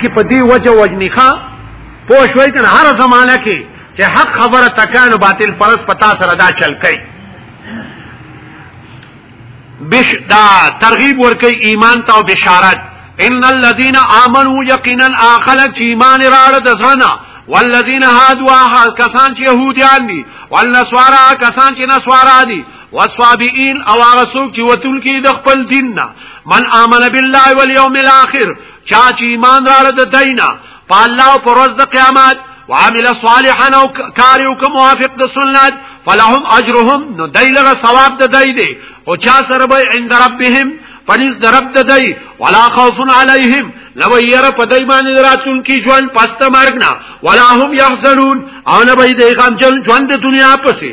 کې په دې وجه وجنیخه پوه شوي کنه هر زمانہ کې چې حق خبره تکانو باطل پرس پتا سره دا چل کوي بش دا ترغیب ورکي ایمان ته او بشارت ان الذين امنوا يقينا اخلق ایمان راړه د ځنه والذین هادوا کسان چې يهوديان دي والنصارى کسان چې نصارا دي وصابئین او هغه څوک چې وتون کې د خپل دین نه من امن بالله والیوم الاخر چا چې ایمان راړه د دینا په الله او پر ورځ د قیامت وعمل صالحا او کار یو کوم موافق د سنت فلهم اجرهم نو دایله ثواب د دای دی او چا سره به عند ربهم پنځ درب د دای ولا خوف علیهم لو یره په دای باندې راتون کی ژوند پسته مرګ نه ولا هم یحزنون او نه به د غم ژوند د دنیا پسې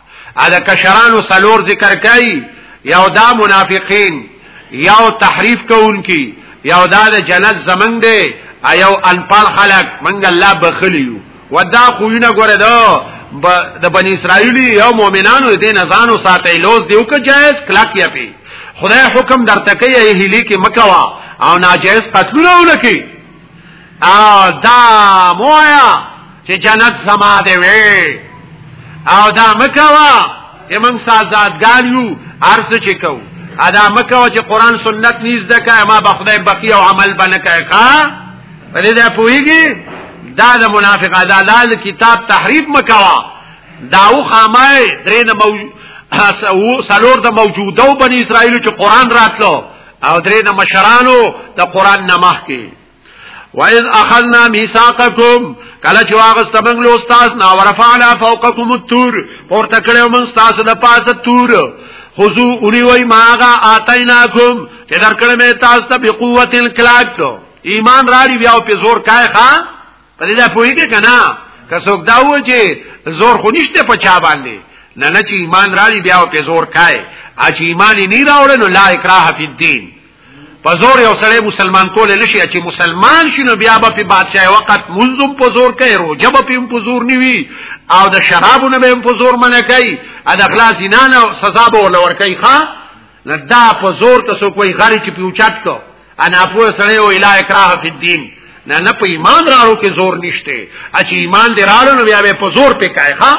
ا د کشرانو سلور ذکر کوي یو دا منافقین یو تحریف کوونکی یو دا د جنت زمنګ دی ایو انپال خلق منګ الله بخلیو ودا خوونه ګره دا د بنی اسرائیلی یو مؤمنانو دې نزانو ساتي لوز دیو که جائز کلاک یا پی خدای حکم درته کوي هلی کې مکوا او ناجائز قتلونه ولکه او دا مویا چې جنت سما دی وي او دا مکوا چې موږ سازادګار یو ارس چې کو ادا مکوا چې قران سنت نیز دکا ما بخدای بقی او عمل بنکای ښا په دې ده پویږي دا د منافقه دا لال کتاب تحریف مکوا داو خامای درې نه مو سلور د موجوده بنی اسرائیل چې قران راتلو او درې د مشرانو د قران نه مخکي وَإِذْ أَخَذْنَا مِيثَاقَكُمْ کله چې واغسته موږ له استاد نا ورفعنا فوقكم الطور پورته کړو موږ تاسو د پاسه تور خذو اونی وای ماغا آتیناکم چې درکړم تاسو ته بقوت الکلاک ایمان راړي بیا په زور کای خان په دې دا پوهیږي کنه که څوک دا و چې زور خو نشته په چا باندې نه نه چې ایمان راړي بیا په زور کای ا چې ایمان نه راوړل نو لا اکراه فی الدین په زور یو سړی مسلمان کول نشي چې مسلمان شنو بیا به په بادشاہ وخت منظم په زور کوي روزه به په زور نیوي او د شرابو نه به په زور منکای ا د اخلاص نه سزا به ولور کوي ښا نه دا په زور ته سو کوئی غری چې پیوچات کو انا په سره او الا اکراه فی الدین نه نه په ایمان راړو کې زور نشته اچ ایمان دې راړو نو بیا به په زور په کای ها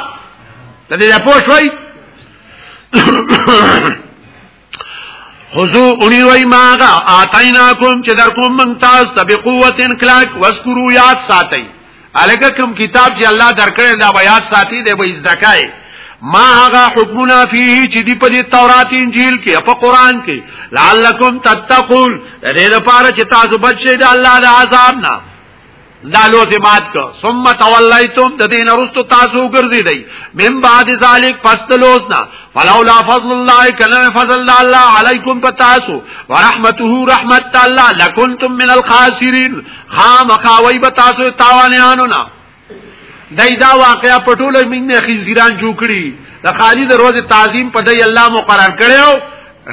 د دې په شوي خذو اونی وای ماغا آتیناکم چې در کوم من تاسو تبقوتن کلاک وذکروا یاد ساتئ الګه کوم کتاب چې الله درکړی دا بیا ساتي دی به زدکای ما هغه حکمونه فيه چې دی په دې تورات انجیل کې په قران کې لعلکم تتقون دې لپاره چې تاسو بچ شئ د الله د عذاب نه دا لوزه مات کو ثم تولیتم د دین رستو تاسو ګرځی دی من بعد ذلک پست لوزنا فلولا فضل الله کلم فضل الله علیکم پتاسو ورحمته رحمت الله لکنتم من الخاسرین خامخا وای به تاسو تاوانیانو نه دای دا واقعیا په ټوله مینه خنزیران جوړی د خالی د روز تعظیم په دای الله مقرر کړو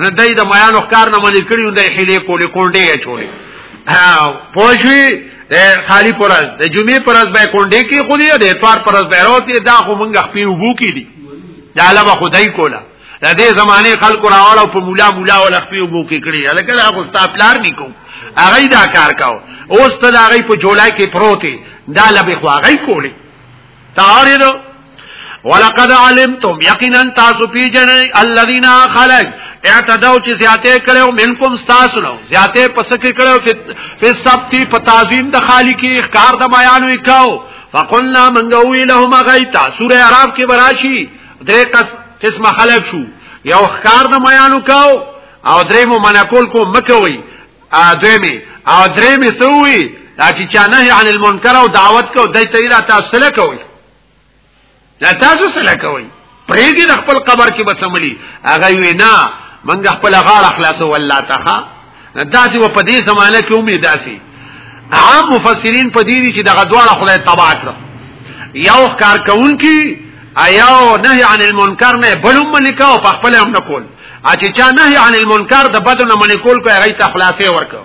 نه دای د میان اخکار نه ملي کړیو د حیله کولې کونډې چولې ها پوښوي خالی پرز د جمعې پرز به کونډې کې خو دې د اتوار پرز به راوته دا خو مونږ خپل وبو کې دي دا لبا خدای کولا د دې زمانه خلکو راوړ او په مولا مولا ول خپل وبو کې کړی لکه دا خو ستا پلار نکو هغه دا کار کاو اوس ته دا غي په جولای کې پروتي دا لبه خو هغه کولی تاریخ ولقد علمتم یقینا تاسو پیجنې الذين خلق اعتدوا چې زیاته کړو منکم تاسو نو زیاته پس کې کړو په سبتی په تعظیم د خالق اخکار د بیان وکاو فقلنا من غوی لهم غیتا سوره عرب کې براشي درې قس قسمه خلق شو یو خکار د میانو کاو او درې مو منکول کو مکوي ادمي او درې می سوي چې چا نه عن المنکر او دعوت کو دای ته را تاسو سره کوي لا تاسو سره کوي پرېږي د خپل قبر کې بسملی هغه وینا منګه خپل غاړه خلاصو الله تعالی داسې و په دې زمانه کې هم داسې عام مفسرین په دې دي چې دغه دواړه خدای تبا کړ یو کار کول کی ایاو نهی عن المنکر نه بلوم ملکا او په خپل هم نکول اچې چا نهی عن المنکر د بدو نه منکول کوي هغه ته خلاصې ورکو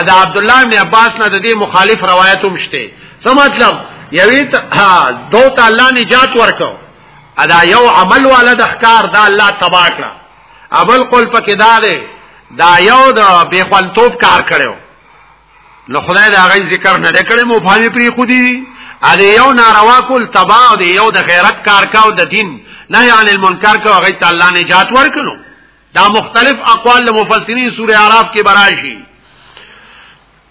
ادا عبد الله ابن عباس نه د دې مخالف روایت هم شته څه مطلب یوی ته دوه تعالی نجات ورکو ادا یو عمل والا د ښکار دا الله تبا کړ اول قول پکې دا دی دا یو د بیخوالتوب کار کړو نو خدای دا غي ذکر نه کړي مو فهمي پری خودي ا دې یو ناروا کول تبا او دې یو د غیرت کار کاو د دین نه عن المنکر کو غي تعالی نجات ورکړو دا مختلف اقوال مفسرین سوره اعراف کې براشي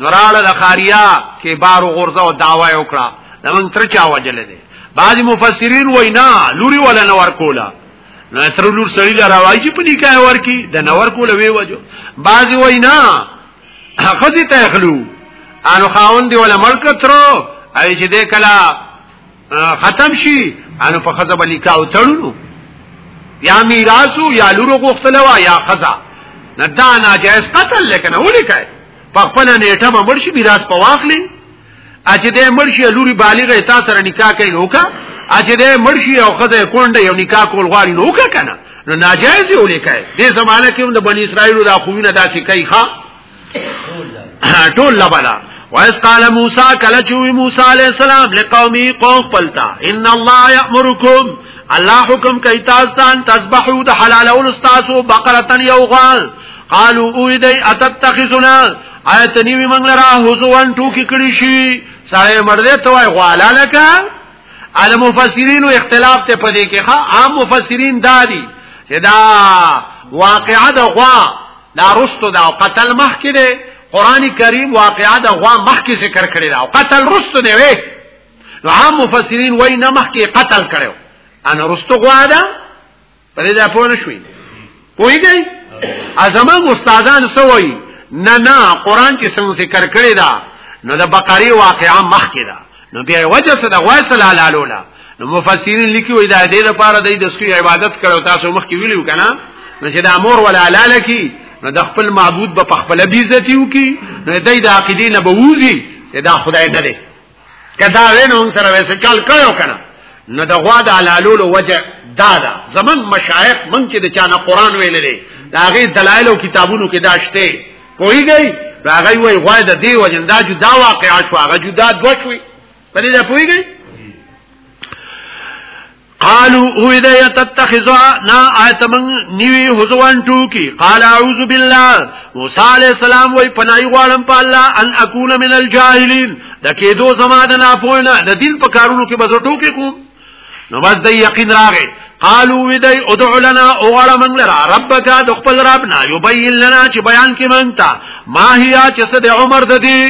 نوراله د خاریا کې بار غورځه او داوا یې وکړه دا من تر چا وجل دي بعض مفسرین وینا لوري ولا نور کولا نو تر لور سړی لا راوای چې په نکاح ورکی د نور کولا وی وجو بعض وینا خدي ته خلو انو خاون دی ولا ملک ترو ای چې دې کلا ختم شي انو په خزه باندې کاو تړلو یا میراثو یا لورو غختلوا یا خزا نه دا ناجایز قتل لکنه ولي کوي په خپل نیټه به مرشي میراث په واخلي اجه دې مرشي لوري بالغه تا سره نکاح کوي نوکا اجه دې مرشي او خزه کونډه یو نکاح کول غواړي نوکا کنه نو ناجایز یو لیکای دې زمانہ کې د بنی اسرائیل د اخوینه داسې کوي ښا ټول لبلا وایس قال موسی کله چې موسی علی السلام لقومي قوم پلتا ان الله یامرکم الله حکم کوي تاسو ته تسبحو د حلالول تاسو بقره یو غال قالو او دی اتتخذنا آیت نیوی منگ لرا حضوان ټوکی کړی شي سړی مرده ته وای غوالا لکا ال مفسرین اختلاف ته پدې کې ښا عام مفسرین دادی چې دا واقعا د غوا دا رستو دا قتل مخ کې دی قران کریم واقعا د غوا مخ کې ذکر کړی دا قتل رستو دی وی نو عام مفسرین وای نه مخ کې قتل کړو انا رستو غوا ده پرې دا پوه نه شوي پوهېږئ زمونږ استادان څه وایي نه نه قرآن کې څنګه ذکر کړی دا نو د بقرې واقعا مخکې ده نو بیا وجه څه ده غوای صلی الله علیه نو مفسرین لیکي وای دا دې لپاره د دسکی عبادت کړو تاسو مخکې ویلو کنه نو چې د امور ولا لاله کی نو د خپل معبود په خپل بیزتیو کی نو د عقیدې نه بوزي دا خدای نه دی کدا وینو سره وسه چل کړو کنه نو د غوا د علالولو وجه دا ده زمون مشایخ مونږ چې د چانه قران ویل دي دا غي دلایل او کتابونو کې داشته پويږي دا غي وای غوا د دی وجه دا جدا واقعا شو هغه جدا دوه شوي په دې پويږي قالو هو اذا يتتخذوا نا آتمن نیوی حضوان ټوکی قال اعوذ بالله موسی علیہ السلام وی پنای غوالم په الله ان اكون من الجاهلین د کېدو زما د ناپوهنا د دین په کارونو کې بز ټوکی کوم نو بس د یقین راغې قالو ودی ادع لنا اوغړه من لرا ربک د خپل ربنا یبین لنا چې بیان کې مونږ ته ما هي چې د عمر د دی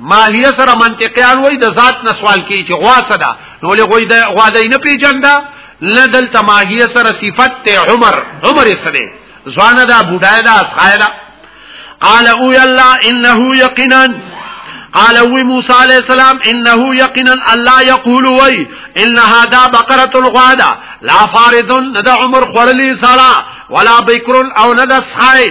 ماهیه سره منطقيان وای د ذات نه سوال کوي چې غوا صدا نو له غوي د غوا د نه پیجندا لدل تماهیه سره صفت ته عمر عمر سره ځوان دا بډای دا اسخایلا قال او یلا انه یقینا قال او موسی علیہ السلام انه یقینا الله یقول وای ان هذا بقره الغاده لا فارض ند عمر خورلی سرا ولا بکر او ند سخای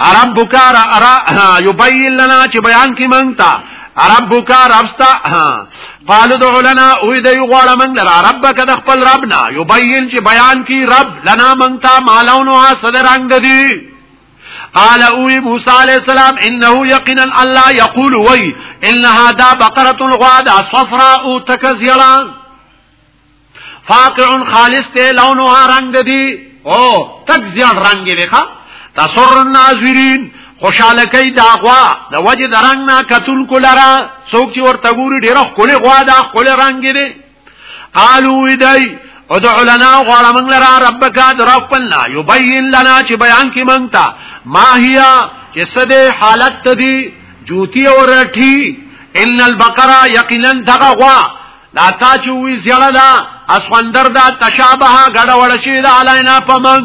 عرب بکار یبین لنا چې بیان کی مونږ ته عرب بکار ابستا قالو دعو لنا اوی دیو غواړه مونږ لرا رب کده خپل ربنا یبین چې بیان کی رب لنا مونږ ته مالونو ها صدر رنگ دی قال اوی موسی علیہ السلام انه یقینا الله یقول وی انها دا بقره غواده صفراء تکزیلان فاقع خالص ته لونها رنگ دی او تک زیاد رنگ دی ښا تسر الناظرین خوشاله کوي دا غوا د وجه د رنگ نه قتل کولرا څوک چې ورته ګوري ډېر خولي غوا دا خولي رنگ دی قالو ودای او د علنا غواړه موږ لرا ربک درفلنا یبین لنا چې بیان کې موږ ته ما هيا چې سده حالت تدي جوتی او رټي ان البقره یقینا دغه غوا دا تا چې وی زړه دا اسوندر دا تشابه غډه وړ شي دا علینا پمن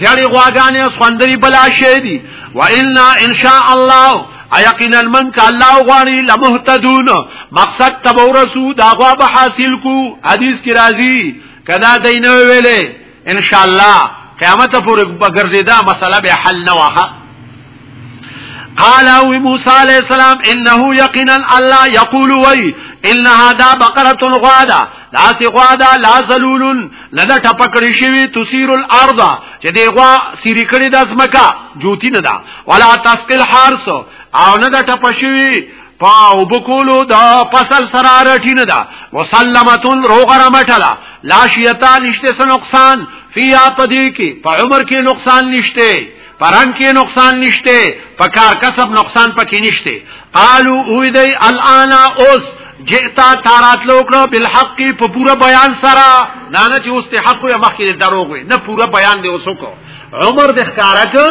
زړی غواګانې اسوندري بلا شي دي و ان ان شاء الله ايقينا من ک الله غواړي لمهتدون مقصد تبو رسو دا غوا به حاصل کو حدیث کی راضی کدا دینه ویلې ان شاء الله قیامت پورې بغرزیدا مسله به حل نه واه قال او موسی علیہ السلام انه یقینا الله یقول وی ان هذا بقره غادا داس غادا لا ذلول لدا ټپکړی شوی تسیر الارض چې دی غوا سری کړی د اسمکا جوتی نه دا ولا تسقل حارس او نه دا ټپ شوی پاو بکولو دا فصل سره رټی نه دا مسلمتون روغره مټلا لا شیتا نشته سن نقصان فیا پدی کی په عمر کې نقصان نشته پران کې نقصان نشته په کار کسب نقصان پکې نشته قالو او دی الان اوس جئتا تارات لوکړه بالحق په پورا بیان سره نه نه چې اوس ته حق یا مخکې دروغ وي نه پورا بیان دی اوسو کو عمر د ښکارا کړ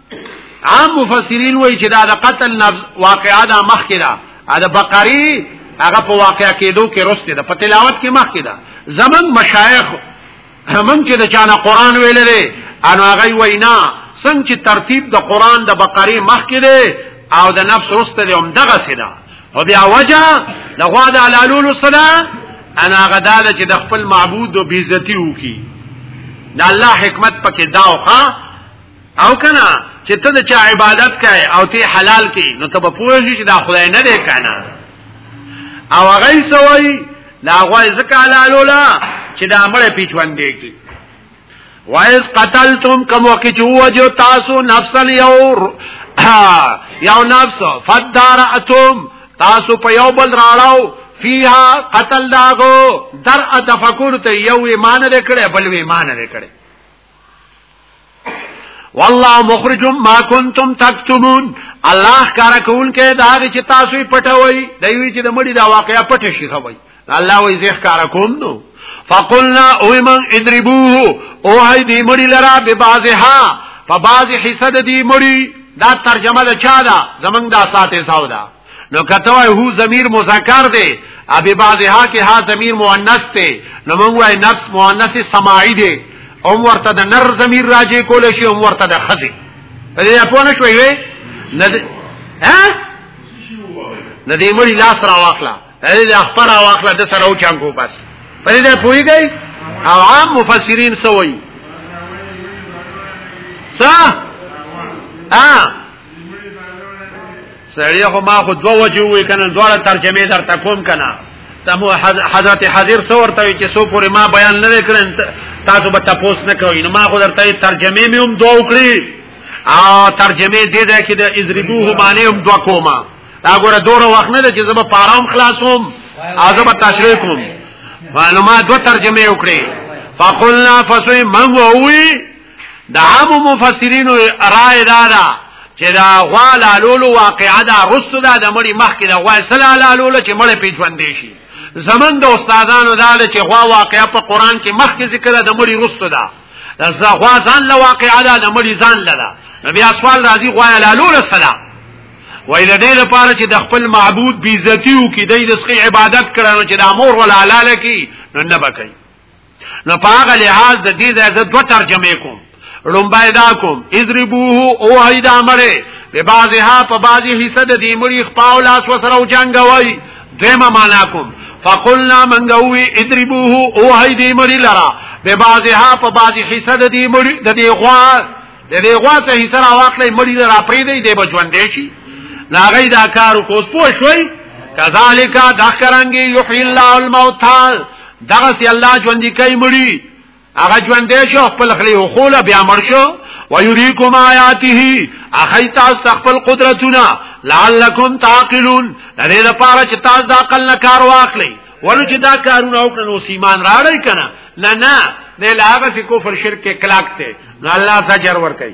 عام مفسرین وایي چې دا د قتل نفس واقعا د مخ کې ده دا بقری هغه په واقع کېدو کې رسته ده په تلاوت کې مخ کې ده زمنګ مشایخ همن چې د چانه قران ویل لري ان هغه وینا څنګه چې ترتیب د قران د بقری مخ کې ده او د نفس رسته ده هم دغه سره او بیا وجه لغوا د علالول صدا انا غدا چې د خپل معبود او بیزتی وکي دا الله حکمت پکې داوخه او کنه چې ته د چا عبادت کوي او ته حلال کوي نو ته به پوه شې چې دا خدای نه دی کنه او هغه سوي دا غوای زکه حلال ولا چې دا مړ پیچوان دی کی وایس قتلتم کوم وخت چې وجو تاسو نفسا یو یو نفس فدارتم تاسو په یو بل راړاو فیها قتل داغو در اتفکر ته یو ایمان لري کړي بل ایمان لري کړي والله مخرج ما کنتم تکتمون الله کار کول کې دا چې تاسو پټوي دوی چې د مړي دا واقعیا پټه شي خوي الله وې زه کار کوم نو فقلنا اومن ادربوه او هي دې مړي لرا به بازها فباز حصد دې مړي دا ترجمه ده چا ده زمنګ دا ساته ساو ده نو کته وای هو ضمیر مذکر دی ابي بعضها کې ها ضمیر مؤنث دی نو موږ وای نفس مؤنث سماعي دی او ورته د نر ضمیر راځي کول شي او ورته د خزي په دې په نه شوي وي نه ها نه دې مړي لاس را واخلا دې اخبار را واخلا د سره او چانګو بس په دې پوي گئی او عام مفسرین سوي صح ها سړی خو ما خو دوه وجه وی کنه دواړه ترجمه در تکوم کنه تمو حضرت حاضر سو ورته چې سو پورې ما بیان نه کړن تاسو به تاسو نه کوئ نو ما خو درته ترجمه مې هم دوه وکړي او ترجمه دې ده کې د اذربوه باندې هم دوه کومه دا ګوره دوره وخت نه ده چې زما پارام خلاصوم ازما تشریح کوم معلومات دوه ترجمه وکړي فقلنا فسوی من ووی د عام مفسرینو رائے دا ده چې دا غوا لالولو واقعا دا رستو دا د مړي مخ کې د غوا سلا لالولو چې مړ په ژوند شي زمون د استادانو دا ده چې غوا واقعا په قران کې مخ کې ذکر ده د مړي رستو دا د غوا ځان له واقعا دا د مړي ځان لدا نبی اسوال راضي غوا لالولو سلا وای د دې لپاره چې د خپل معبود بیزتیو کې د دې عبادت کړو چې د امور ولا لاله کې نو نه بکای نو په هغه لحاظ د دې ځای زه دوه ترجمې کوم لومبای دا کوم اضربوه او هیدا مړې په بعضی ها په بعضی حصہ د دې مړي خپاو لاس وسره او جنگ وای دیمه معنا کوم فقلنا من غوي اضربوه او هیدې مړي لرا په بعضی ها په بعضی حصہ د دې مړي د دې غوا د دې غوا څخه حصہ را واخلې مړي لرا پرې دی د بجوندې شي لاغې دا کار کوس پوه شوي کذالک ذکرانګي یحیی الله الموتى دغه سي الله ژوند کوي مړي هغه ژوند دی شو خپل خلی خوله بیا مړ شو ويريكم آياته اخيت استغفل قدرتنا لعلكم تعقلون لري لپاره چې تاسو د عقل نه کار واخلئ ولو چې دا کارونه وکړو نو سیمان راړی کنه نه نه نه لاغه سي کفر شرک کلاک ته الله سجر ور کوي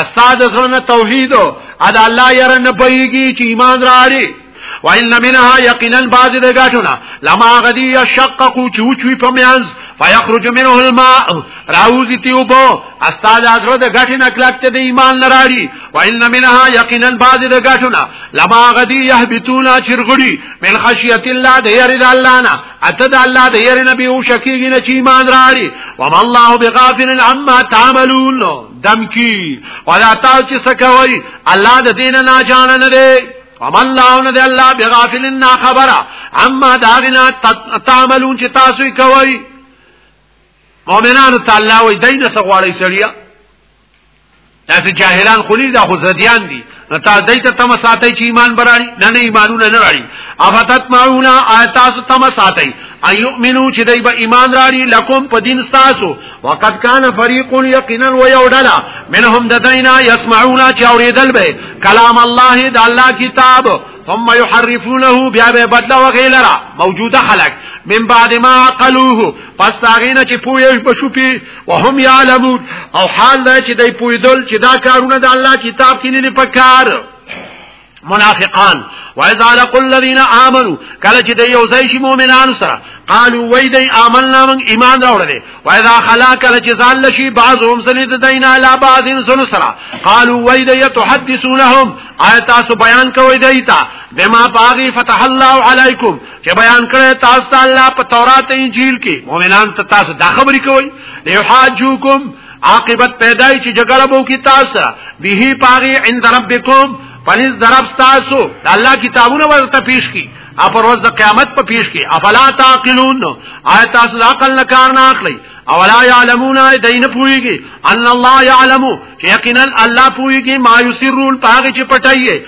استاد زړه توحید او د الله یره نه پېږي چې ایمان راړي وان منها یقینا بعض د غاټونه لما غدی یشقق چوچوی په میانز فیخرج منه الماء راوزی تیوبو استاد ازره د غټی نکلکته د ایمان لراړي وان منها یقینا بعض د غاټونه لما غدی یهبتونا چرغړي من خشیت الله د یری د الله نه اته د الله د یری نبی او شکیږي نه چې ایمان راړي وما الله بغافل عما تعملون دم کی ولا تاسو چې سکوي الله د دین نه جان نه دی فما الله نه دی الله بغافل نه خبره اما داغنا تعملون چې تاسو یې کوي مؤمنانو تعالی وي دینه سغواړی سړیا تاسو جاهلان خلی دا خو زديان دي نو تا دای ته تم ساتي چې ایمان براري نه نه ایمانونه نه راړي افتت معونا آیات تم ساتي ايؤمنو چې دای به ایمان راړي لکم په دین تاسو وقد كان فريق يقينا ويودلا منهم ددینا يسمعون چې اوریدل به کلام الله د الله کتاب ثم يحرفونه بیا به بدلا وغیلرا موجوده خلق من بعد ما عقلوه پس تاغینا چې پوهیږي په شو وهم يعلمون او حال دا چې دای پویدل چې دا کارونه د الله کتاب کې نه پکار منافقان واذا لقوا الذين امنوا کله چې د یو ځای شي مؤمنانو سره قالوا وای دی آمنا من ایمان راوړل واذا خلا کله چې ځان لشي بعضهم سنید دینا لا بعض سن سره قالوا وای دی تحدثونهم آیات تاسو بیان کوي دیتا بما باغي فتح الله علیکم چې بیان کړی تاسو ته الله په تورات او انجیل کې مؤمنان ته تاسو دا خبرې کوي یحاجوکم عاقبت پیدای چې جګړه بو کې تاسو به پاغي عند ربکم پنځ درب تاسو الله کتابونه ورته پیش کی اپر ورځ د قیامت په پیش کی افلا تعقلون آیا تاسو عقل نه کار نه اخلي اولا يعلمون دین پويږي ان الله يعلم یقینا الله پويږي ما يسرون پاګه چې پټایي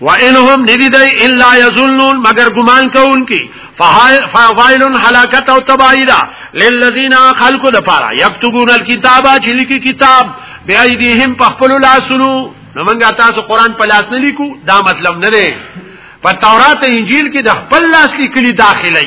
وانهم ندی دی الا یظنون مگر ګمان کوونکی فاعل هلاکت او تباہی دا للذین خلقوا دفارا یكتبون الكتاب چې لیکي کتاب بأيديهم په خپل لاسونو نو موږ تاسو قران په لاس نه لیکو دا مطلب نه دی په تورات انجیل کې د خپل لاس لیکلي داخلي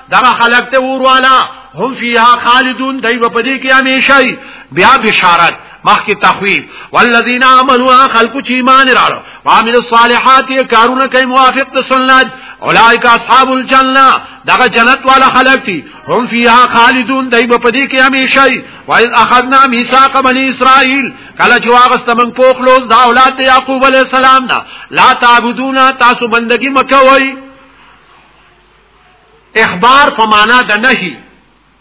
دا خلق ته وروالا هم فیها خالدون دای په دې کې همیشئ بیا بشارت مخکې تخویف والذین آمنوا خلق چې ایمان راړو وعمل الصالحات کارونه کوي موافق د سنت اولئک اصحاب الجنه دغه جنت والا خلق دي هم فیها خالدون دای په دې کې همیشئ وایز اخذنا میثاق بنی اسرائیل کله چې واغست من پوخلوز دا اولاد یعقوب علی السلام نه لا تعبدون تاسو بندگی مکوئ اخبار په معنا د نهي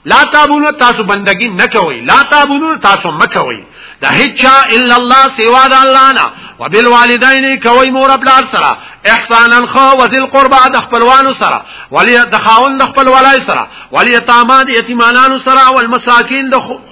لا تعبدون تاسو بندگی نه کوي لا تعبدون تاسو مکوي د هیچا الا الله سوا د الله نه وبالوالدین کوي مور بلار سره احسانا خو وذل قربا د خپلوانو سره ولی د خاون د خپل ولای سره ولی تاماد یتیمانانو سره والمساکین د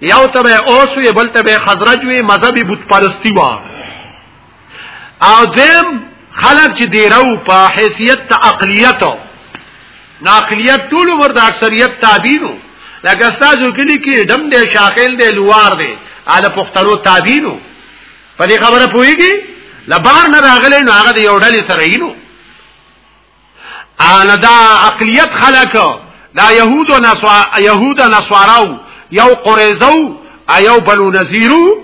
یو ته به اوس وی بل ته به خزرج وی مذهبي بت پرستی وا او دیم خلق چې دیرو په حیثیت ته عقلیت نه عقلیت ټول ور د اکثریت تابعینو لکه تاسو کلی کې دم دې شاخل دې لوار دې اله پختلو تابعینو په دې خبره پويږي لبار نه راغلې نو هغه یو ډلې سره یینو ان دا عقلیت خلق دا يهود او نصارا يهود نصاراو یو قریزو ایو بنو نذیرو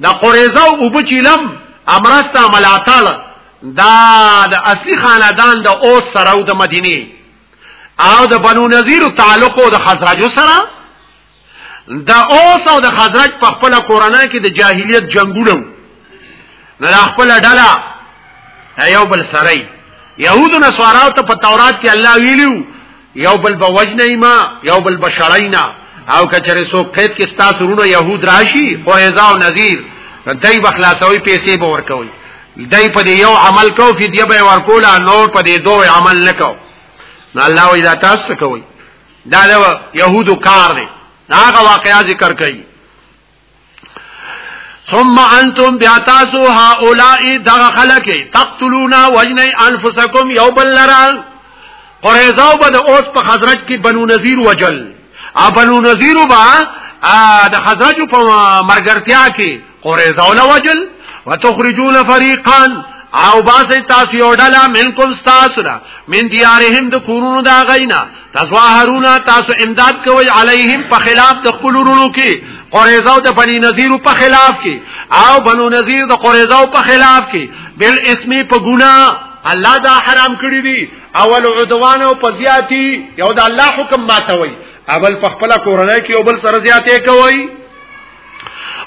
دا قریزو او بچیلم امرستا ملاتل دا د اصلي خاندان د اوس سره او د مدینه او د بنو نذیر تعلق او د خزرجو سره د اوس او د خزرج په خپل کورنۍ کې د جاهلیت جنگونه نه خپل ډله یو بل سره یهود او نصاراو ته په تورات کې الله ویلو یو بل به وجنه ما یو بل به شړینا او کچره سو قید کې ستاسو ورونو يهود راشي قریظه او نذیر دای بخلاصوي پیسې به ورکوي دای په یو عمل کو فدیه به ورکولا نور په دوه عمل نکو نو الله وی دا تاسو کوي دا د يهودو کار دی هغه واقعا ذکر کوي ثم انتم بیاتاسو هؤلاء دغه خلک تقتلون وجنی انفسکم یو بل لرا قریظه او بد اوس په حضرت کې بنو نذیر وجل ا بنو نذیر با د حضرت په مرګرتیا کې قریزه ولا وجل وتخرجون فريقا او باسي تاسو یو ډله منکم تاسو نه من دیارهم د کورونو دا غینا تزواهرون تاسو امداد کوي علیهم په خلاف د خپل ورونو کې قریزه او د بنی نذیر په خلاف کې او بنو نذیر د قریزه په خلاف کې بل اسمی په ګنا الله دا حرام کړی دی اول عدوان او پزیاتی یو د الله حکم ماتوي اول په خپل کورنۍ کې او بل سره زیاتې کوي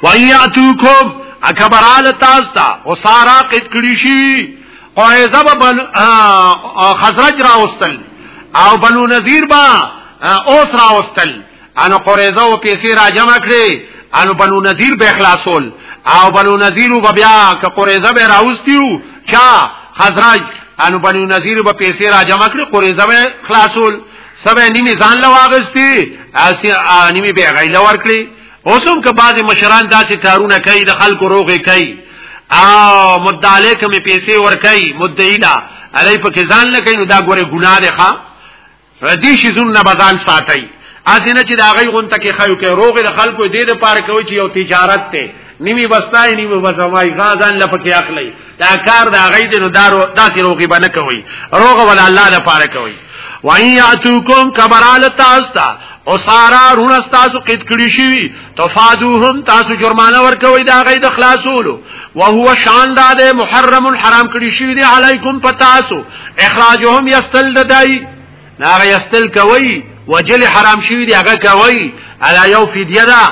وَيَأْتُوكُمْ اکبرال تاستا او سارا قید کړی شي او ایزب بل خزرج راوستل او بنو نذیر با اوس راوستل انو قریزه او پیسې را جمع کړي انو بنو نذیر به خلاصول او بنو نذیر به بیا ک قریزه به راوستیو چا خزرج انو بنو نذیر به پیسې را جمع کړي قریزه به خلاصول سبه نیمه ځان لواغستی اسی نیمه به غیله ورکړي اوس هم که بعضې مشران داسې کارونه کوي د خلکو روغې کوي او مدعاله کوم پیسې ور کوي مدعی لا علی په کې ځان لکه نو دا ګوره ګناه ده ښا ردی شي زون نه بزان ساتي اسینه چې دا غي غونته کې خایو کې روغې د خلکو دې د پاره کوي چې یو تجارت ته نیمی بستای نیمی بسمای غازان لپکی اخلی دا کار دا غید نو دارو داسی روغی با نکوی روغ ولا اللہ دا پارا کوی وَإِن يَأْتُوكُمْ كَبَرَالَ تَاسْتَا اسارا رون تاسو قید کړی شي تفادوهم تاسو جرمانه ورکوي دا غي د خلاصولو وهو شان دا ده محرم حرام کړی شي دي علیکم پتاسو اخراجهم یستل ددای ناغه یستل کوي وجل حرام شي دي هغه کوي الا یو فدیه ده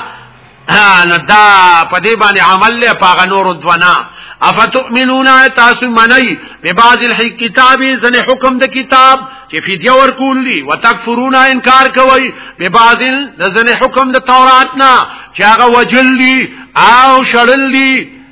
ها نو دا په دې باندې عمل له پاغه نور دونه افتؤمنون تاسو منئ به بعض الکتاب زنه حکم د کتاب چې فدیه ورکول دي وتکفرون انکار کوي به بعض د زنه حکم د تورات نه چې هغه وجل دي او شړل دي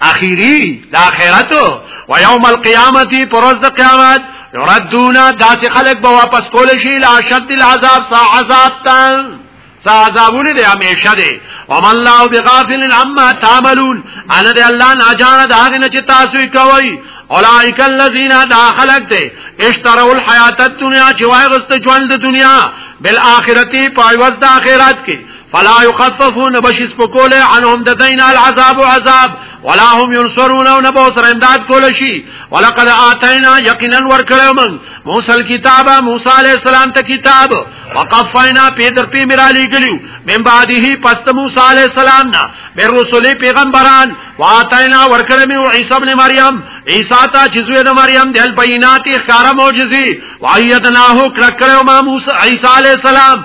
اخیری د اخرت او یوم القیامت پروز د قیامت یردونا داس خلق به واپس کول شي لا شد العذاب سا عذاب تن سا عذابونه د همیشه دي وم الله بغافل عما تعملون انا د الله نه جان د هغه نه چې تاسو کوي اولائک الذین دا خلق ته اشتروا الحیات الدنیا چې واغست ژوند د دنیا بالآخرتی په عوض د آخرت کې فلا يخففون بشس پکوله عنهم ددین العذاب عذاب ولا هم ينصرون او نبو سر امداد کول شي ولقد اتینا یقینا ورکړو من موسی الكتاب موسی علی السلام ته کتاب وقفینا په در په میرالی ګلیو من بعده پست موسی علی السلام نا به رسول پیغمبران واتینا ورکړو می عیسی ابن مریم عیسی تا چې زوی د مریم د بینات ښکارا معجزي وایدناه کړکړو ما موسی عیسی علی السلام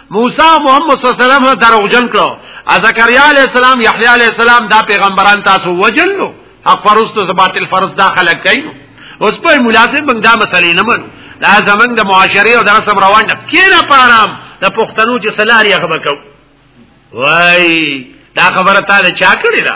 موسی او محمد صلی الله علیه وسلم دروغجن کړو زکریا علیه السلام یحیی علیه السلام دا پیغمبران تاسو وجنلو حق فرستو زباتل فرض دا خلق کین اوس په ملازم بنګ دا مسلې نه منو دا زمنګ د معاشري او د رسم روان نه کینه پارام د پښتنو چې سلاري هغه وکاو وای دا خبره تا چا کړی دا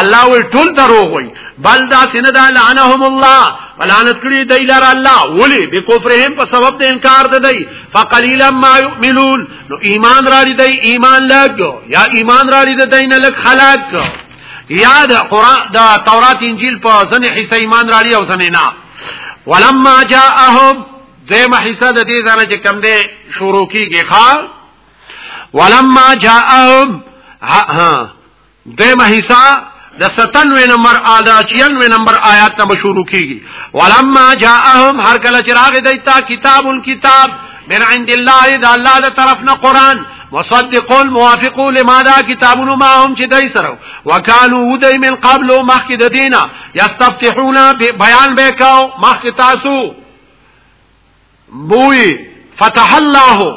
الله وی ټول دروغ وی بل دا سینه دا لعنهم الله ولعنت کړی دی لار الله ولی به کفرهم په سبب د انکار ده دی فقلیلا ما یؤمنون نو ایمان را دی دی ایمان لګ یا ایمان را دی دی نه لګ خلاق یا د قران د تورات انجیل په ځنه حصہ ایمان را دی او ځنه نه ولما جاءهم دیمه حصہ د دې ځنه چې کم دی شروع کیږي ښا ولما جاءهم ها ها دیمه حصہ د 97 نمبر ادا 96 نمبر آیات نه شروع کیږي ولما جاءهم هر کله چې راغی دایته کتاب الكتاب من عند الله دا الله د طرف نه قران مصدق الموافق لما دا کتابونو ما هم چې دای سره وکانو ودای من قبل مخک د دینا یستفتحون بیان وکاو مخک تاسو بوئی فتح الله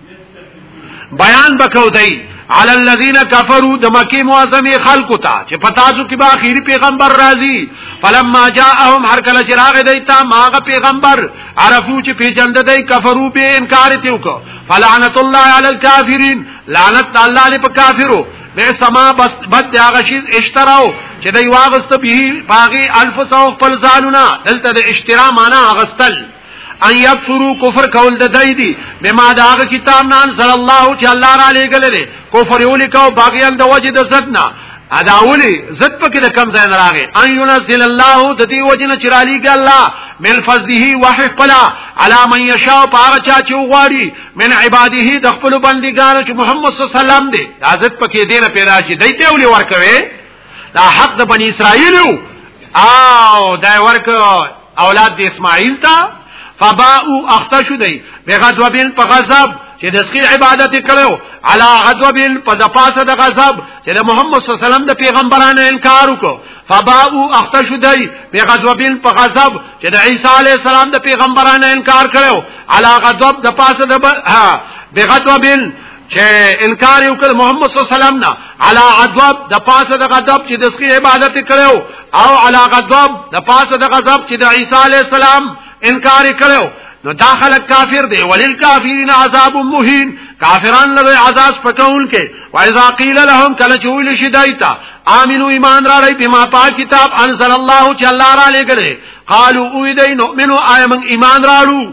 بیان بکو دی علی الذین کفروا د مکی معظمه خلق تا چې پتا سو کې با اخیری پیغمبر راځي فلما جاءهم هر کله چې راغی دی تا ماغه پیغمبر عرفو چې پیجند دی کفرو به انکار تیو کو فلعنت الله علی الکافرین لعنت الله علی په کافرو به سما بس بد هغه شی اشتراو چې دی واغست به باغی الف سو خپل ځانونه دلته د اشترا معنا غستل ان یکفرو کفر کول د دای دی بما دا هغه کتاب نه انزل الله چې الله را لېګل دی کفر یو لیکو باغیان د وجه د زدنا اداولی زد پکې د کم ځای راغې ان ينزل الله د دې وجنه چې را لېګل الله من فضله وحي قلا على من يشاء پاره چا چې غواړي من عباده د خپل بندګانو چې محمد صلی الله علیه وسلم دی عزت پکې دینه پیدا شي دایته ولي ورکوي دا حق د بنی اسرائیل او دا ورک اولاد د اسماعیل ته فباءو اختشو دی بغضبین په غضب چې د سخی عبادت کړو علا غضبین په د پاسه د غضب چې د محمد صلی الله علیه وسلم د پیغمبرانو انکار وکړو فباءو اختشو دی بغضبین په غضب چې د عیسی علی السلام د پیغمبرانو انکار کړو علا غضب د پاسه د بغضبین چې انکار یو کړ محمد صلی الله علیه وسلم نه علا عذاب د پاسه د غضب چې د سخی عبادت کړو او علا غضب د پاسه د غضب چې د عیسی علی السلام انکار کړو نو دا خلک کافر دی ولل کافرین عذاب مهین کافران له عذاب پټون کې وایذا قیل لهم کله چول شي دایتا امنو ایمان را لای بما پا کتاب انزل الله چې الله را لګره قالو او دین نؤمنو ایمن ایمان راړو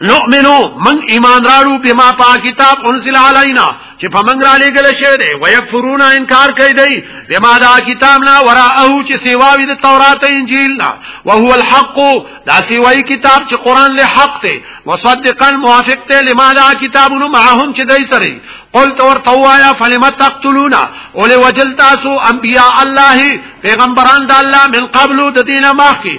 نؤمنو من ایمان راړو بما پا کتاب انزل علینا چې په من را لګل شوی دی ويکفرون انکار کوي دی بما دا کتاب نه وراءه چې سیواوی د تورات او انجیل نه وهو الحق دا سیوای کتاب چې قران له حق دی مصدقا موافق دی لما دا کتابونو معهم چې دای سره قلت ورته وایا فلم تقتلون اول وجل تاسو انبیاء الله پیغمبران د الله من قبل د دینه ماخي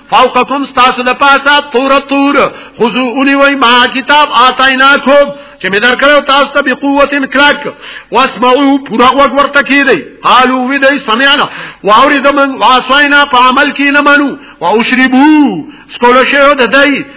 فوقکم ستاسو د پاسه تور تور خذو اونی وای ما کتاب آتایناکم چې مې درکړو تاسو ته به قوت کلک واسمعوا پورا وګ ورته کیدی قالو وی دی سمعنا واوري دمن واسوینا په عمل کې نه منو واشربو سکول شه د دای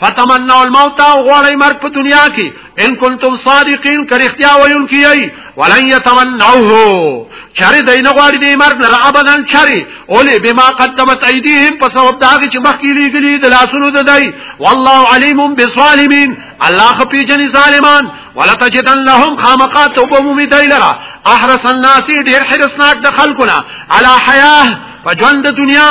فتمنوا الموت او غواړی مرګ په دنیا کې ان کنتم صادقین کړي اختیا ویون کیي ولن يتمنوه چاره دین غواړي دې مرګ نه ابدا چاره اولی بما قدمت ایدیهم په سبب دا چې مخکې لګلی د لاسونو د دای والله علیم بالظالمین الله خپي جن ظالمان ولا تجدن لهم خامقات وبهم دیلرا احرس الناس ډیر حرسناک د خلقنا على حیاه فجوند دنیا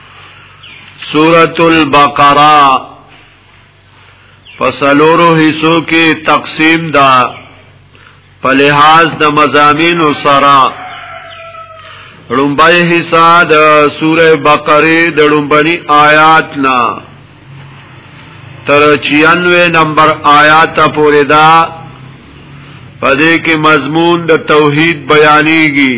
سورة البقرہ فسلورو حصو کې تقسیم دا په لحاظ د مزامینو سره لومبای حصہ د سوره بقره د لومبني آیات نا تر 96 نمبر آیات پورې دا پدې کې مضمون د توحید بیانېږي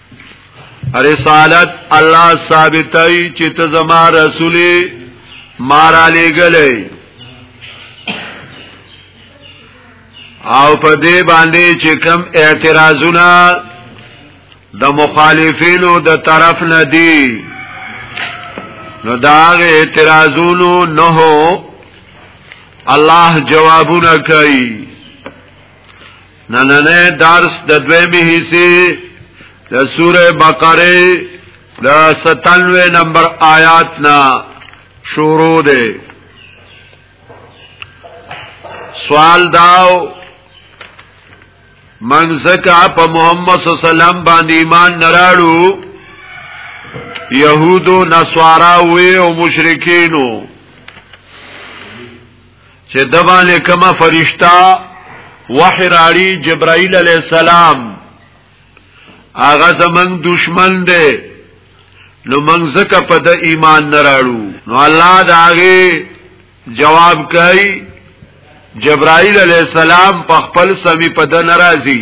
رسالت الله ثابتای چې ته زما رسولي مارا لګلې او په دې باندې چې کم اعتراضونه د مخالفینو د طرف نه دي نو دا اعتراضونو نه الله جوابونه کوي نننې درس د دویمې حصے د سوره بقره د 97 نمبر آیات نا شروع ده سوال داو من زکا په محمد صلی الله علیه وسلم باندې ایمان نراړو يهودو نصارا وي او مشرکینو چې د باندې کومه فرشتہ وحی راړي جبرائیل علی السلام هغه زمنګ دشمن دی نو موږ زکه په د ایمان نه راړو نو الله دا هغه جواب کوي جبرائیل علی السلام په خپل سمي په د ناراضي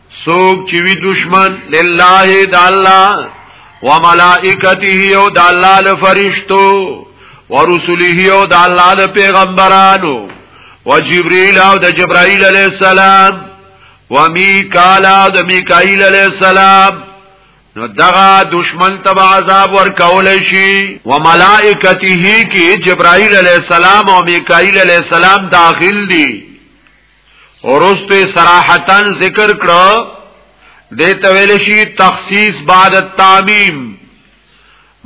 سوک چوی دشمن لله د الله وملائکته او د الله له فرشتو ورسله او د الله له پیغمبرانو وجبريل او د جبرائیل علی السلام ومیکال او د میکائیل علی السلام نو دغه دشمن تبع عذاب ورکول شي وملائکته کی جبرائیل علی السلام او میکائیل علی السلام داخل دي ورسته صراحتا ذکر کړو د تویل شي تخصیص بعد التعمیم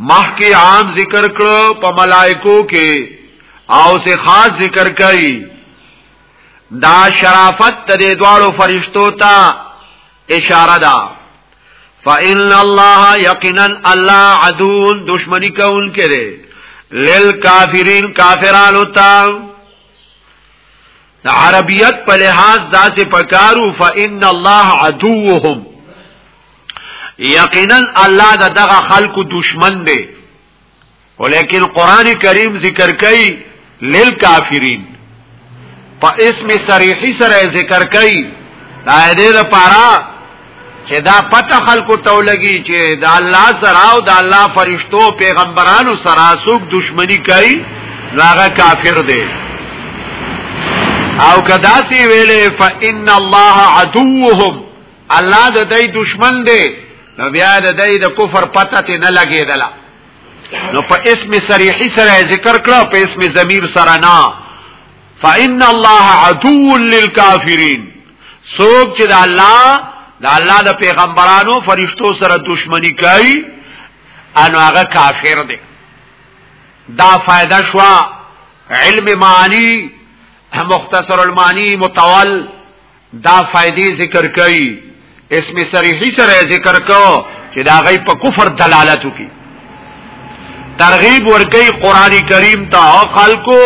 مخکې عام ذکر کړو په ملائکو کې او سه خاص ذکر کوي دا شرافت ته د دواړو فرشتو ته اشاره ده فإن الله یقینا الله عدو دشمنی کون کړي للکافرین کافرانو ته د عربیت په لحاظ داسې پکارو فإن الله عدوهم یقینا الله د دغه خلکو دشمن دی ولیکن قران کریم ذکر کوي للکافرین په اسم صریحی سره ذکر کوي دا دې لپاره چې دا پته خلکو ته ولګي چې د الله سره او د الله فرشتو پیغمبرانو سره څوک دشمنی کوي هغه کافر دی او کدا سی ویلې فإن الله عدوهم الله د دې دشمن دی نو بیا د دې د کفر پته ته نه لګیدلا نو په اسم صریحی سره ذکر کړه په اسم ضمیر سره نه فإن الله عدو للكافرين څوک چې د الله د الله د پیغمبرانو فرشتو سره دښمنی کوي انو هغه کافر دی دا فائدہ شوا علم معنی مختصر المعنی متول دا فائدې ذکر کوي اسم صریحی سره ذکر کو چې دا غي په کفر دلالت کوي ترغیب ورکی قرآن کریم تا خلقو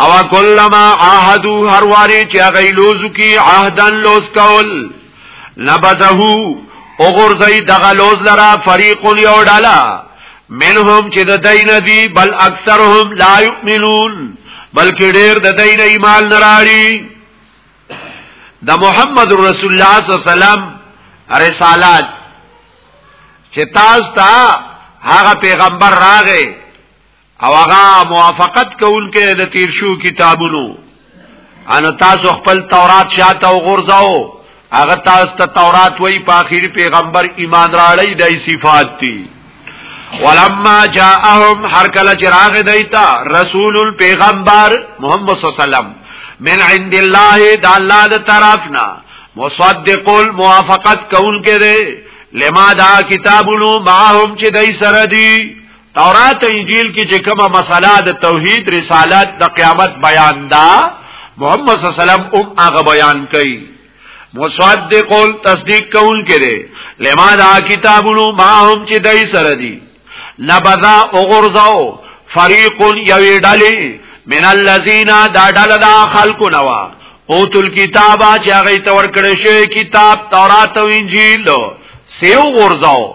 او کلما عهدو هر واری چې هغه لوزو کی عهدن لوز کول نبذه او غرزی دغه لوز لرا فریق یو ډالا منهم چې د دین دی بل اکثرهم لا یؤمنون بلکې ډیر د دین ایمان نراړي د محمد رسول الله صلی الله علیه وسلم رسالات چې تاسو ته هغه پیغمبر راغی او هغه موافقت کوونکې د تیر شو کتابونو ان تاسو خپل تورات شاته وغورځاو هغه تاسو ته تورات وای په اخیری پیغمبر ایمان راړی دای صفات دي ولما جاءهم هر کله چې راغی دایتا رسول پیغمبر محمد صلی الله علیه وسلم من عند الله د الله د طرفنا مصدق الموافقت کون کې ده لما دا کتابونو ما هم چې دای سره دي تورات او انجیل کې چې کومه مسله د توحید رسالت د قیامت بیان دا محمد صلی الله علیه وسلم هم هغه بیان کړي مصدقون تصدیق کول کړي لما دا کتابونو ما هم چې دای سره دي لبذا اوغرزاو فریق یوی ډلی من الذین دا ډل دا خلقو نوا اوتل کتابا چې هغه تور کړی شوی کتاب تورات او انجیل سیو غرزاو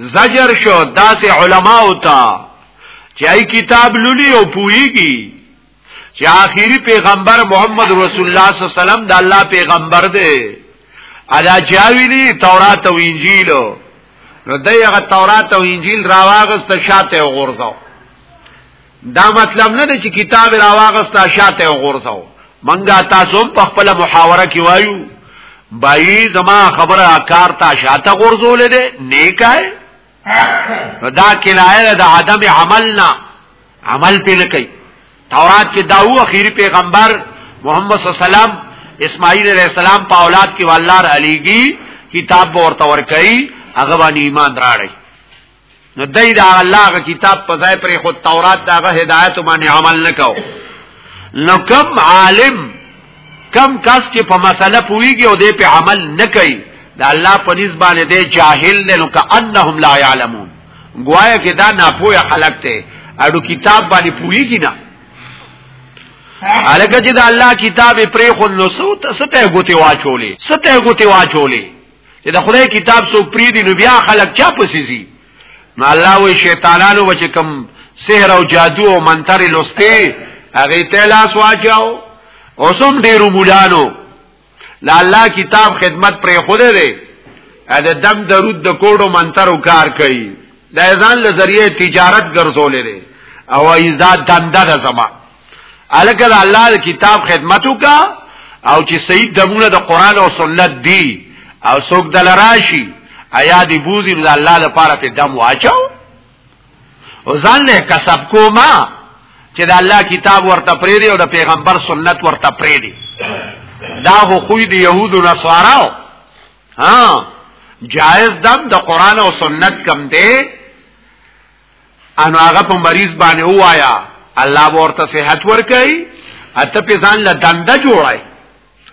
زجر شو داسې علما او تا چې ای کتاب لولي او پويږي چې آخري پیغمبر محمد رسول الله صلی الله علیه وسلم د الله پیغمبر دی ادا چاوی دی تورات او انجیل نو دغه تورات او انجیل راواغست شاته غورځاو دا مطلب نه دی چې کتاب راواغستا شاته غورځاو منګه تاسو په خپل محاوره کې وایو بای زما خبره کار تا شاته غورځول دي نیکه دا کنایه د عدم عملنا عمل په نه کوي تورات کې داو اخیری پیغمبر محمد صلی الله علیه وسلم اسماعیل علیہ السلام په اولاد کې والار علیږي کتاب ورته ورکړي هغه باندې ایمان راړي نو دای دا الله غ کتاب په ځای پر خود تورات دا غ هدایت باندې عمل نکاو نو کم عالم کم کس چې په مسله پويږي او دې په عمل نکړي دا الله په نسبت دې جاهل نه نو کانهم لا يعلمون گوایا کې دا ناپوهه خلق ته اډو کتاب باندې پويږي نه الګه چې دا الله کتاب پرې خو نو سوت سته غوتي واچولې سته غوتي واچولې چې د خدای کتاب سو پری دی نو بیا خلک چا پسې زی نو الله وی شیطانانو بچ کم سحر او جادو او منتر لسته هغه ته لاس واچاو اوسم ډیرو مولانو لا الله کتاب خدمت پر خوده دی دا دم درود د کوډو منتر او کار کوي دا ځان لذریه تجارت ګرځولې دی او ایزاد دنده ده زما الکه د الله د کتاب خدمت وکا او چې صحیح دمونه د قران او سنت دی او څوک دل راشي ایا دی بوزي د الله لپاره په دم واچو او ځان له کسب کوما چې د الله کتاب ورته پریری او د پیغمبر سنت ورته پریری دا خو خوی د يهودو نصاراو ها جائز دم د قران او سنت کم دی انو هغه په مریض باندې وایا الله ورته صحت ورکړي اته په ځان له دنده جوړای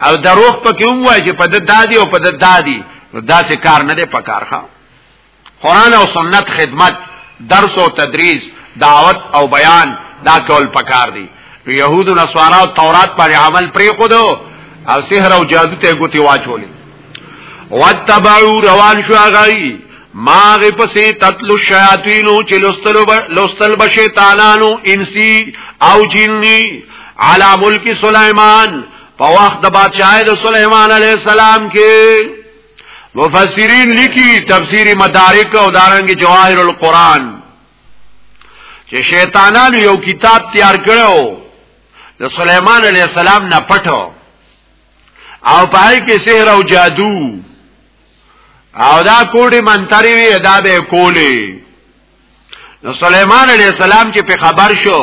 او دروغ پکې هم وای چې په د دادی او په د دادی نو دا څه کار نه دی پکار ښا قران او سنت خدمت درس او تدریس دعوت او بیان دا کول پکار دی نو يهود او نصارا او تورات پر عمل پرې خو دو او سحر او جادو ته ګوتی واچولې واتبعو روان شو آغایی ما غی پسی تطلو شیاطینو چی لستل بشیطانانو انسی او جنی علا ملک سلیمان پا وقت بادشاہ دا سلیمان علیہ السلام کے مفسرین لکی تفسیر مدارک او دارنگ جواہر القرآن چې شیطانانو یو کتاب تیار کړو د سليمان عليه السلام نه پټو او پای کې سحر او جادو او دا کوډي منتری وی ادا به کولی نو سليمان عليه السلام چې په خبر شو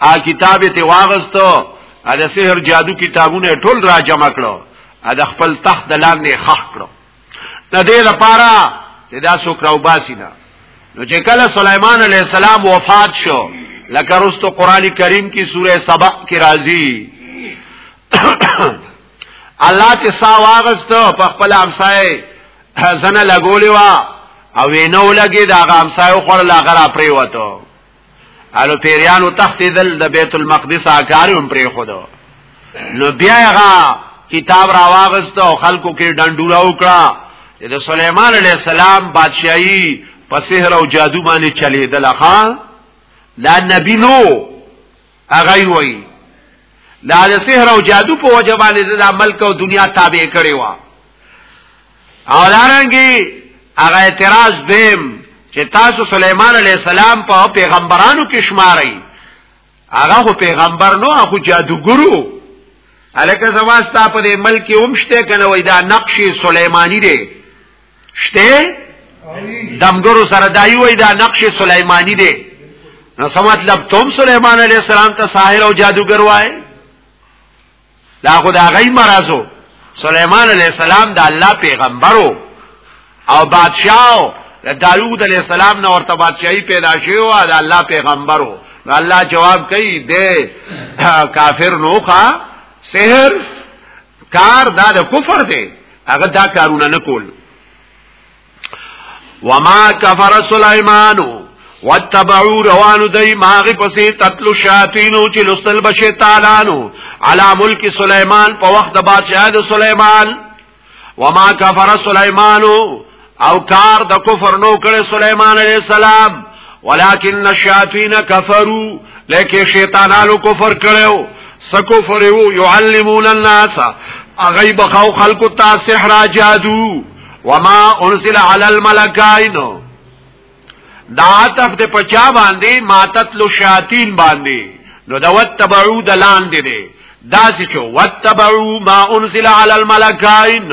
ا کتاب ته واغستو ا د سحر جادو کتابونه ټول را جمع کړو ا د خپل تخت دلان نه خخ کړو د دې لپاره چې دا څوک راو باسي نه نو چې کله سليمان عليه السلام وفات شو لکه رستو قران کریم کی سوره سبا کې راځي الله چې سا واغست په خپل امسای زنه لګولې وا او وینو لګي دا غامسایو خور لا غرا پریوتو الو پیریانو تختیدل د بیت المقدس اکارم پرې خودو نو بیا هغه کتاب را واغست او خلکو کې ډنډولا وکړه چې د سليمان عليه السلام بادشاہي په سحر او جادو باندې چلیدل ښا دا نبی نو هغه وایي دا د سحر او جادو په وجه باندې د ملک او دنیا تابع کړي وا او لارنګي هغه اعتراض دیم چې تاسو سليمان عليه السلام په پیغمبرانو کې شمارئ هغه خو پیغمبر نو هغه جادوګرو الکه زواستا په ملک کې اومشته کنه وای دا نقش سليماني دی شته دمګرو سره دای وای دا نقش سليماني دی نو سم مطلب تم سليمان عليه السلام ته ساحر او جادوګر وای دا خدای غي مرزو سليمان عليه السلام د الله پیغمبرو او بادشاہو داوود علیہ السلام نو ورته بادشاہي پیدا شوی او د الله پیغمبرو نو الله جواب کوي د کافر نوخه سحر کار دا د کفر دی هغه دا کارونه نه کول وما کفر سليمان واتبعوا روان دی ماغ پسې تتلو شاتینو چې لستل بشه تعالانو علی ملک سليمان په وخت د بادشاہ د سليمان وما کفر سليمانو او کار د کفر نو کړي سليمان عليه السلام ولكن الشياطين كفروا لکه شیطانانو کفر کړو سکو فرو يعلمون الناس اغيب خو خلق تا سحر جادو وما انزل على الملكين دا تف د پچا باندې ماتت لو شیاطین باندې نو دا وتبعو دلان دي داسې چې وتبعو ما انزل على الملكين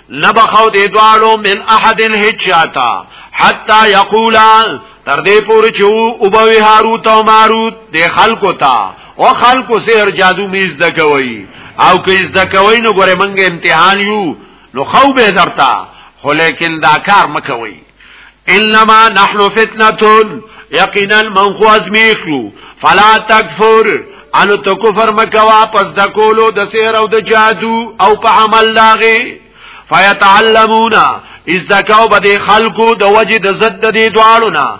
نبخو دی دوالو من احد هچاتا حتا یقولا تر دې پورې چې او بوي هاروت او ماروت د خلکو ته او خلکو سحر جادو میز د کوي او که از د کوي نو ګوره منګه امتحان یو نو خو به درتا خو لیکن دا کار مکوي انما نحن فتنتون یقینا من خو ازمیخلو فلا تکفر انو ته کفر مکوا پس د کولو د سحر او د جادو او په عمل لاغه فیتعلمون از دکاو بده خلقو د وجه د زد د دې دوالو نه